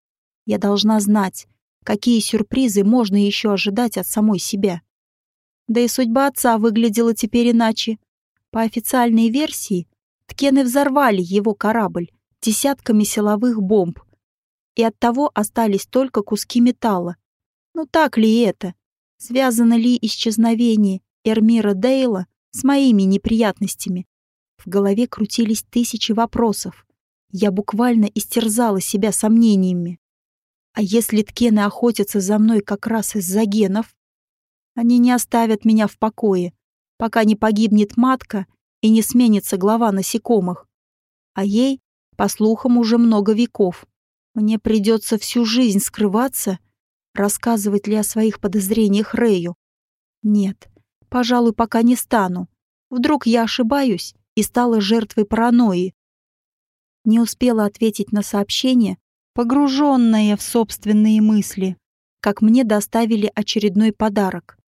[SPEAKER 2] Я должна знать, какие сюрпризы можно еще ожидать от самой себя. Да и судьба отца выглядела теперь иначе. По официальной версии, ткены взорвали его корабль десятками силовых бомб, и оттого остались только куски металла. Но так ли это? Связано ли исчезновение Эрмира Дейла с моими неприятностями? В голове крутились тысячи вопросов. Я буквально истерзала себя сомнениями. А если ткены охотятся за мной как раз из-за генов? Они не оставят меня в покое, пока не погибнет матка и не сменится глава насекомых. А ей, по слухам, уже много веков. Мне придется всю жизнь скрываться, рассказывать ли о своих подозрениях Рэю. Нет, пожалуй, пока не стану. Вдруг я ошибаюсь, и стала жертвой паранойи. Не успела ответить на сообщение, погруженная в собственные мысли, как мне доставили очередной подарок.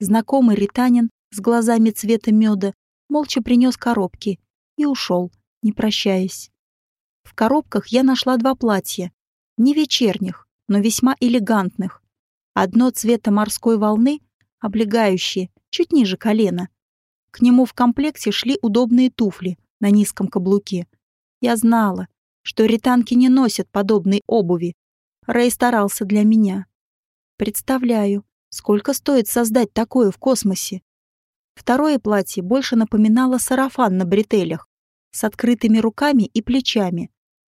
[SPEAKER 2] Знакомый ританин с глазами цвета меда молча принес коробки и ушел, не прощаясь. В коробках я нашла два платья, не вечерних, но весьма элегантных. Одно цвета морской волны, облегающее, чуть ниже колена, к нему в комплекте шли удобные туфли на низком каблуке. Я знала, что ританки не носят подобной обуви. Рэй старался для меня. Представляю, сколько стоит создать такое в космосе. Второе платье больше напоминало сарафан на бретелях, с открытыми руками и плечами,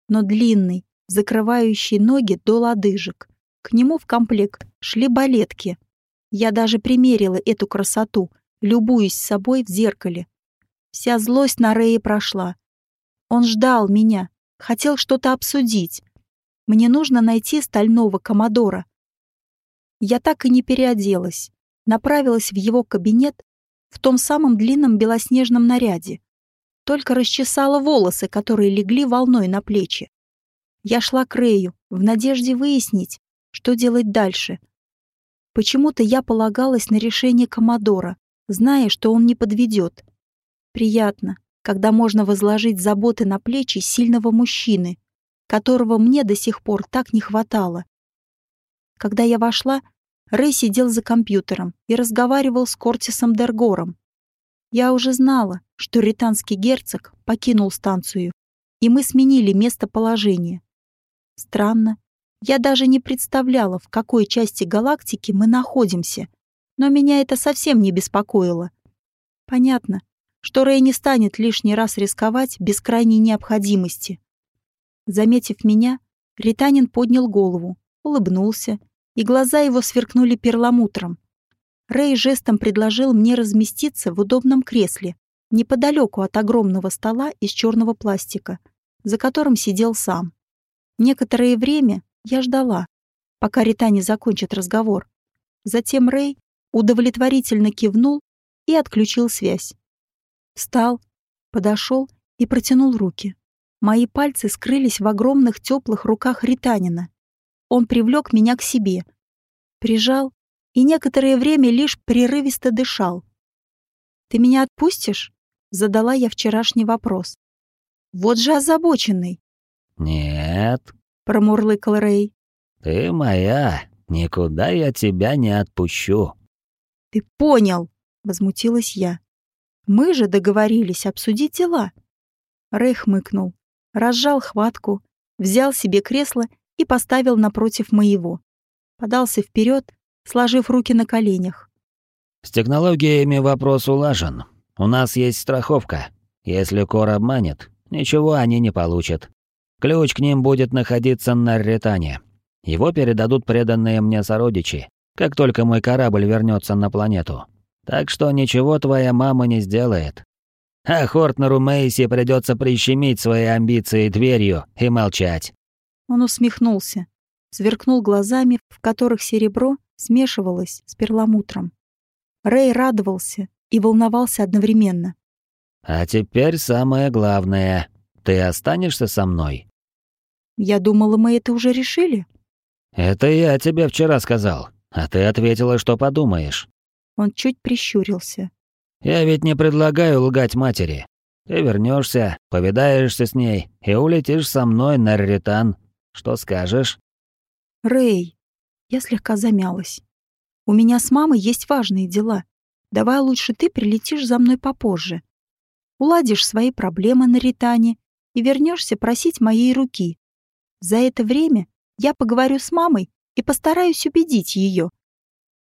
[SPEAKER 2] но длинный, закрывающий ноги до лодыжек. К нему в комплект шли балетки. Я даже примерила эту красоту, любуясь собой в зеркале. Вся злость на Рэе прошла. Он ждал меня, хотел что-то обсудить. Мне нужно найти стального комодора. Я так и не переоделась. Направилась в его кабинет в том самом длинном белоснежном наряде. Только расчесала волосы, которые легли волной на плечи. Я шла к Рэю в надежде выяснить, что делать дальше. Почему-то я полагалась на решение Комодора, зная, что он не подведет. Приятно, когда можно возложить заботы на плечи сильного мужчины, которого мне до сих пор так не хватало. Когда я вошла, Рэй сидел за компьютером и разговаривал с Кортисом Дергором. Я уже знала, что ританский герцог покинул станцию, и мы сменили местоположение. Странно. Я даже не представляла, в какой части галактики мы находимся, но меня это совсем не беспокоило. Понятно, что Рэй не станет лишний раз рисковать без крайней необходимости. Заметив меня, Ританин поднял голову, улыбнулся, и глаза его сверкнули перламутром. Рэй жестом предложил мне разместиться в удобном кресле, неподалеку от огромного стола из черного пластика, за которым сидел сам. Некоторое время я ждала, пока Рита не закончит разговор. Затем Рэй удовлетворительно кивнул и отключил связь. Встал, подошел и протянул руки. Мои пальцы скрылись в огромных теплых руках Ританина. Он привлек меня к себе, прижал и некоторое время лишь прерывисто дышал. «Ты меня отпустишь?» — задала я вчерашний вопрос. «Вот же озабоченный!»
[SPEAKER 1] «Нет», —
[SPEAKER 2] промурлыкал Рэй.
[SPEAKER 1] «Ты моя, никуда я тебя не отпущу».
[SPEAKER 2] «Ты понял!» — возмутилась я. «Мы же договорились обсудить дела». Рэй хмыкнул, разжал хватку, взял себе кресло и поставил напротив моего. Подался вперед, сложив руки на коленях.
[SPEAKER 1] «С технологиями вопрос улажен. У нас есть страховка. Если Кор обманет, ничего они не получат. Ключ к ним будет находиться на Ретане. Его передадут преданные мне сородичи, как только мой корабль вернется на планету. Так что ничего твоя мама не сделает. А Хортнеру Мейси придется прищемить свои амбиции дверью и молчать.
[SPEAKER 2] Он усмехнулся, сверкнул глазами, в которых серебро смешивалось с перламутром. Рэй радовался и волновался одновременно.
[SPEAKER 1] «А теперь самое главное. Ты останешься со мной?»
[SPEAKER 2] «Я думала, мы это уже решили».
[SPEAKER 1] «Это я тебе вчера сказал, а ты ответила, что подумаешь».
[SPEAKER 2] Он чуть прищурился.
[SPEAKER 1] «Я ведь не предлагаю лгать матери. Ты вернешься, повидаешься с ней и улетишь со мной на Ритан. Что скажешь?»
[SPEAKER 2] «Рэй!» Я слегка замялась. «У меня с мамой есть важные дела. Давай лучше ты прилетишь за мной попозже. Уладишь свои проблемы на Ритане и вернешься просить моей руки. За это время я поговорю с мамой и постараюсь убедить ее.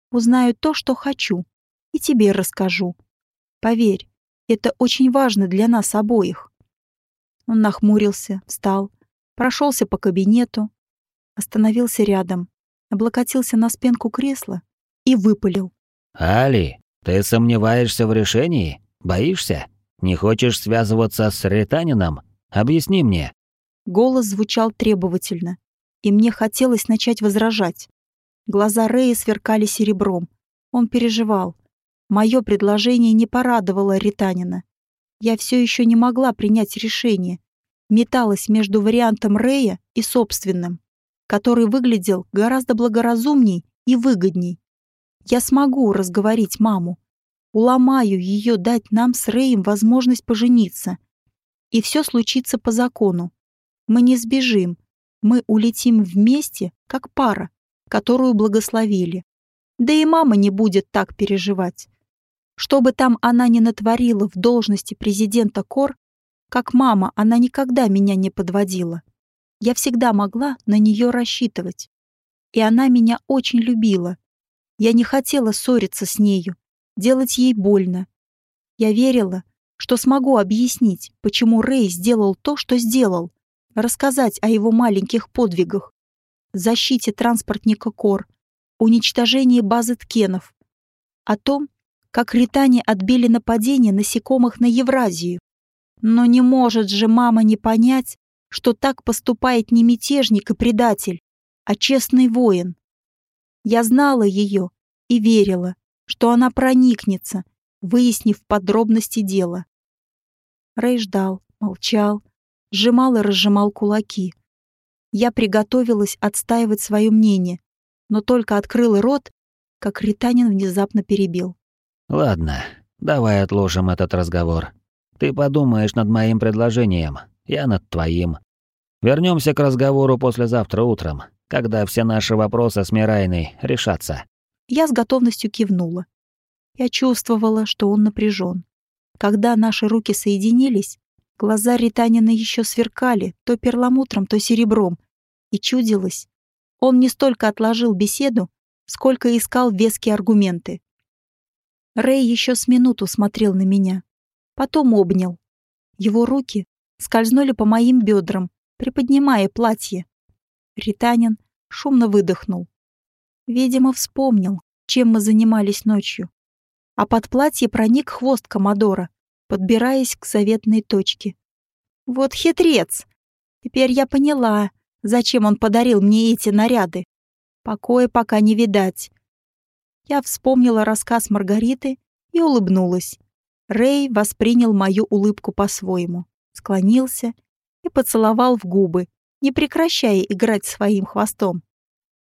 [SPEAKER 2] Узнаю то, что хочу, и тебе расскажу. Поверь, это очень важно для нас обоих». Он нахмурился, встал, прошелся по кабинету, остановился рядом, облокотился на спинку кресла и выпалил.
[SPEAKER 1] «Али, ты сомневаешься в решении? Боишься? Не хочешь связываться с Ританином? Объясни мне».
[SPEAKER 2] Голос звучал требовательно, и мне хотелось начать возражать. Глаза Рэя сверкали серебром. Он переживал. Мое предложение не порадовало Ританина. Я все еще не могла принять решение. Металась между вариантом Рэя и собственным который выглядел гораздо благоразумней и выгодней. Я смогу разговорить маму, уломаю ее дать нам с Рэем возможность пожениться. И все случится по закону. Мы не сбежим, мы улетим вместе, как пара, которую благословили. Да и мама не будет так переживать. Что бы там она ни натворила в должности президента Кор, как мама она никогда меня не подводила. Я всегда могла на нее рассчитывать. И она меня очень любила. Я не хотела ссориться с нею, делать ей больно. Я верила, что смогу объяснить, почему Рэй сделал то, что сделал, рассказать о его маленьких подвигах, защите транспортника Кор, уничтожении базы Ткенов, о том, как ритане отбили нападение насекомых на Евразию. Но не может же мама не понять, что так поступает не мятежник и предатель, а честный воин. Я знала ее и верила, что она проникнется, выяснив подробности дела. Рэй ждал, молчал, сжимал и разжимал кулаки. Я приготовилась отстаивать свое мнение, но только открыла рот, как Ританин внезапно перебил.
[SPEAKER 1] «Ладно, давай отложим этот разговор. Ты подумаешь над моим предложением, я над твоим. Вернемся к разговору послезавтра утром, когда все наши вопросы с Мирайной решатся».
[SPEAKER 2] Я с готовностью кивнула. Я чувствовала, что он напряжен. Когда наши руки соединились, глаза Ританина еще сверкали то перламутром, то серебром, и чудилось. Он не столько отложил беседу, сколько искал веские аргументы. Рэй еще с минуту смотрел на меня, потом обнял. Его руки скользнули по моим бедрам, приподнимая платье. Ританин шумно выдохнул. Видимо, вспомнил, чем мы занимались ночью. А под платье проник хвост Комодора, подбираясь к заветной точке. Вот хитрец! Теперь я поняла, зачем он подарил мне эти наряды. Покоя пока не видать. Я вспомнила рассказ Маргариты и улыбнулась. Рэй воспринял мою улыбку по-своему, склонился и поцеловал в губы, не прекращая играть своим хвостом.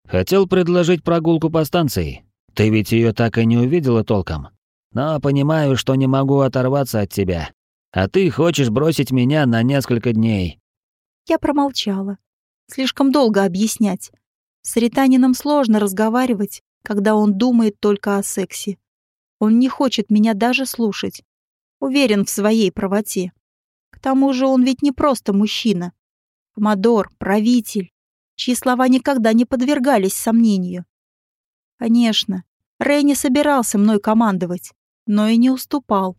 [SPEAKER 1] «Хотел предложить прогулку по станции. Ты ведь ее так и не увидела толком. Но понимаю, что не могу оторваться от тебя. А ты хочешь бросить меня на несколько дней».
[SPEAKER 2] Я промолчала. Слишком долго объяснять. С Ританином сложно разговаривать, когда он думает только о сексе. Он не хочет меня даже слушать. Уверен в своей правоте. К тому же он ведь не просто мужчина. Комодор, правитель, чьи слова никогда не подвергались сомнению. Конечно, Рэй не собирался мной командовать, но и не уступал.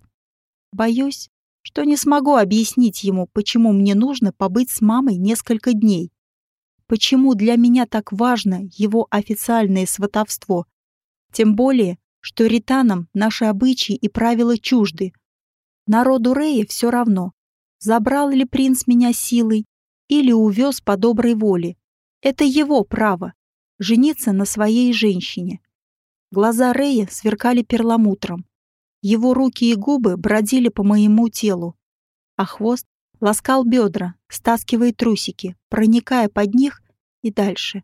[SPEAKER 2] Боюсь, что не смогу объяснить ему, почему мне нужно побыть с мамой несколько дней почему для меня так важно его официальное сватовство. Тем более, что ританам наши обычаи и правила чужды. Народу Рея все равно, забрал ли принц меня силой или увез по доброй воле. Это его право — жениться на своей женщине. Глаза Рея сверкали перламутром. Его руки и губы бродили по моему телу, а хвост ласкал бедра, стаскивая трусики, проникая под них и дальше.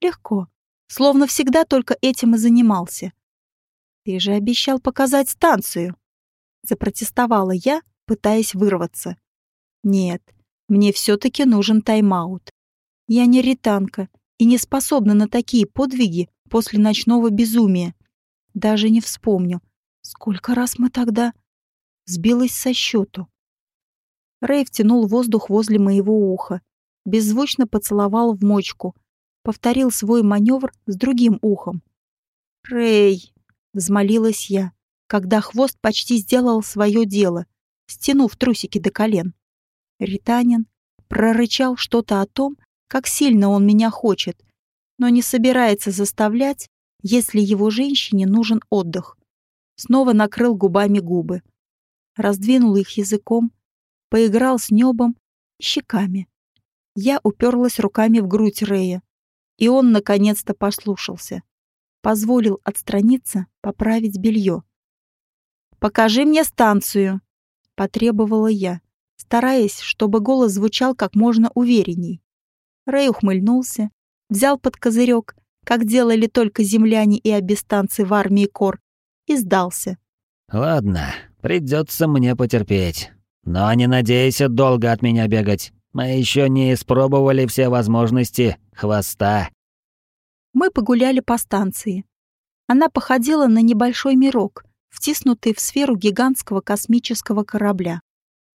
[SPEAKER 2] Легко, словно всегда только этим и занимался. «Ты же обещал показать станцию!» Запротестовала я, пытаясь вырваться. «Нет, мне все-таки нужен тайм-аут. Я не ританка и не способна на такие подвиги после ночного безумия. Даже не вспомню, сколько раз мы тогда... Сбилась со счету. Рэй втянул воздух возле моего уха, беззвучно поцеловал в мочку, повторил свой маневр с другим ухом. «Рэй!» — взмолилась я, когда хвост почти сделал свое дело, стянув трусики до колен. Ританин прорычал что-то о том, как сильно он меня хочет, но не собирается заставлять, если его женщине нужен отдых. Снова накрыл губами губы. Раздвинул их языком, поиграл с небом и щеками. Я уперлась руками в грудь Рея, и он наконец-то послушался. Позволил отстраниться, поправить белье. «Покажи мне станцию!» — потребовала я, стараясь, чтобы голос звучал как можно уверенней. Рэй ухмыльнулся, взял под козырек, как делали только земляне и обестанцы в армии Кор, и сдался.
[SPEAKER 1] «Ладно, придется мне потерпеть. Но не надейся долго от меня бегать. Мы еще не испробовали все возможности хвоста.
[SPEAKER 2] Мы погуляли по станции. Она походила на небольшой мирок, втиснутый в сферу гигантского космического корабля.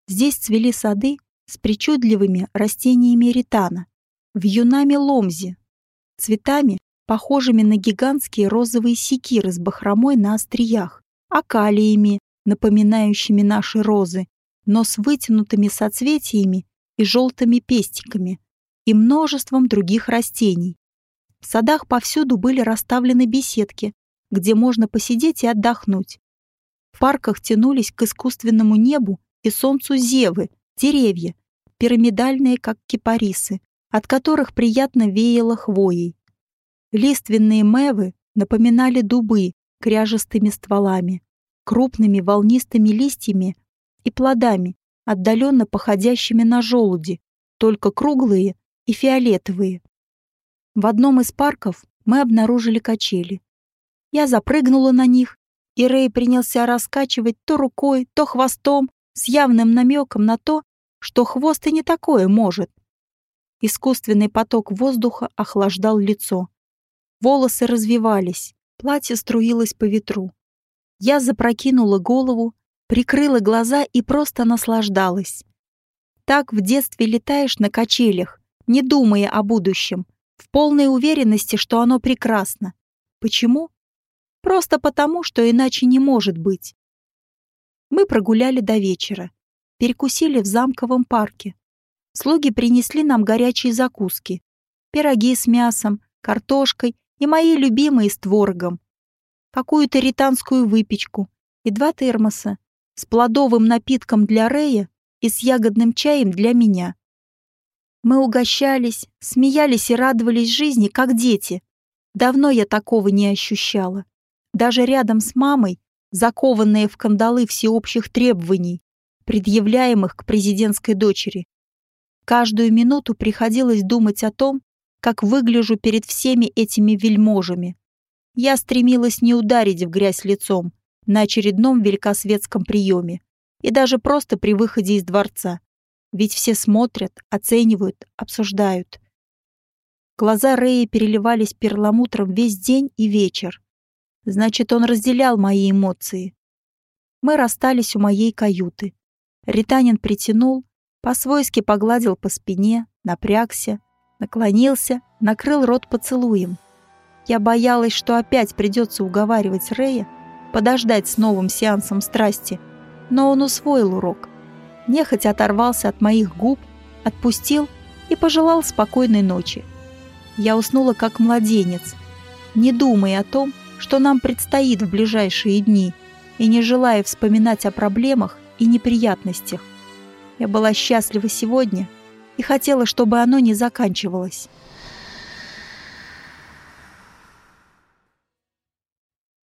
[SPEAKER 2] Здесь цвели сады с причудливыми растениями ритана, вьюнами ломзи, цветами, похожими на гигантские розовые секиры с бахромой на остриях, акалиями, напоминающими наши розы, но с вытянутыми соцветиями и желтыми пестиками, и множеством других растений. В садах повсюду были расставлены беседки, где можно посидеть и отдохнуть. В парках тянулись к искусственному небу и солнцу зевы, деревья, пирамидальные, как кипарисы, от которых приятно веяло хвоей. Лиственные мевы напоминали дубы кряжестыми стволами, крупными волнистыми листьями и плодами, отдаленно походящими на желуди, только круглые и фиолетовые. В одном из парков мы обнаружили качели. Я запрыгнула на них, и Рэй принялся раскачивать то рукой, то хвостом, с явным намеком на то, что хвост и не такое может. Искусственный поток воздуха охлаждал лицо. Волосы развивались, платье струилось по ветру. Я запрокинула голову, прикрыла глаза и просто наслаждалась. Так в детстве летаешь на качелях, не думая о будущем, в полной уверенности, что оно прекрасно. Почему? Просто потому, что иначе не может быть. Мы прогуляли до вечера, перекусили в замковом парке. Слуги принесли нам горячие закуски, пироги с мясом, картошкой и мои любимые с творогом, какую-то ританскую выпечку и два термоса с плодовым напитком для Рея и с ягодным чаем для меня. Мы угощались, смеялись и радовались жизни, как дети. Давно я такого не ощущала. Даже рядом с мамой, закованные в кандалы всеобщих требований, предъявляемых к президентской дочери. Каждую минуту приходилось думать о том, как выгляжу перед всеми этими вельможами. Я стремилась не ударить в грязь лицом на очередном великосветском приеме и даже просто при выходе из дворца. Ведь все смотрят, оценивают, обсуждают. Глаза Рэя переливались перламутром весь день и вечер. Значит, он разделял мои эмоции. Мы расстались у моей каюты. Ританин притянул, по-свойски погладил по спине, напрягся, наклонился, накрыл рот поцелуем. Я боялась, что опять придется уговаривать Рэя подождать с новым сеансом страсти, но он усвоил урок нехотя оторвался от моих губ, отпустил и пожелал спокойной ночи. Я уснула как младенец, не думая о том, что нам предстоит в ближайшие дни, и не желая вспоминать о проблемах и неприятностях. Я была счастлива сегодня и хотела, чтобы оно не заканчивалось.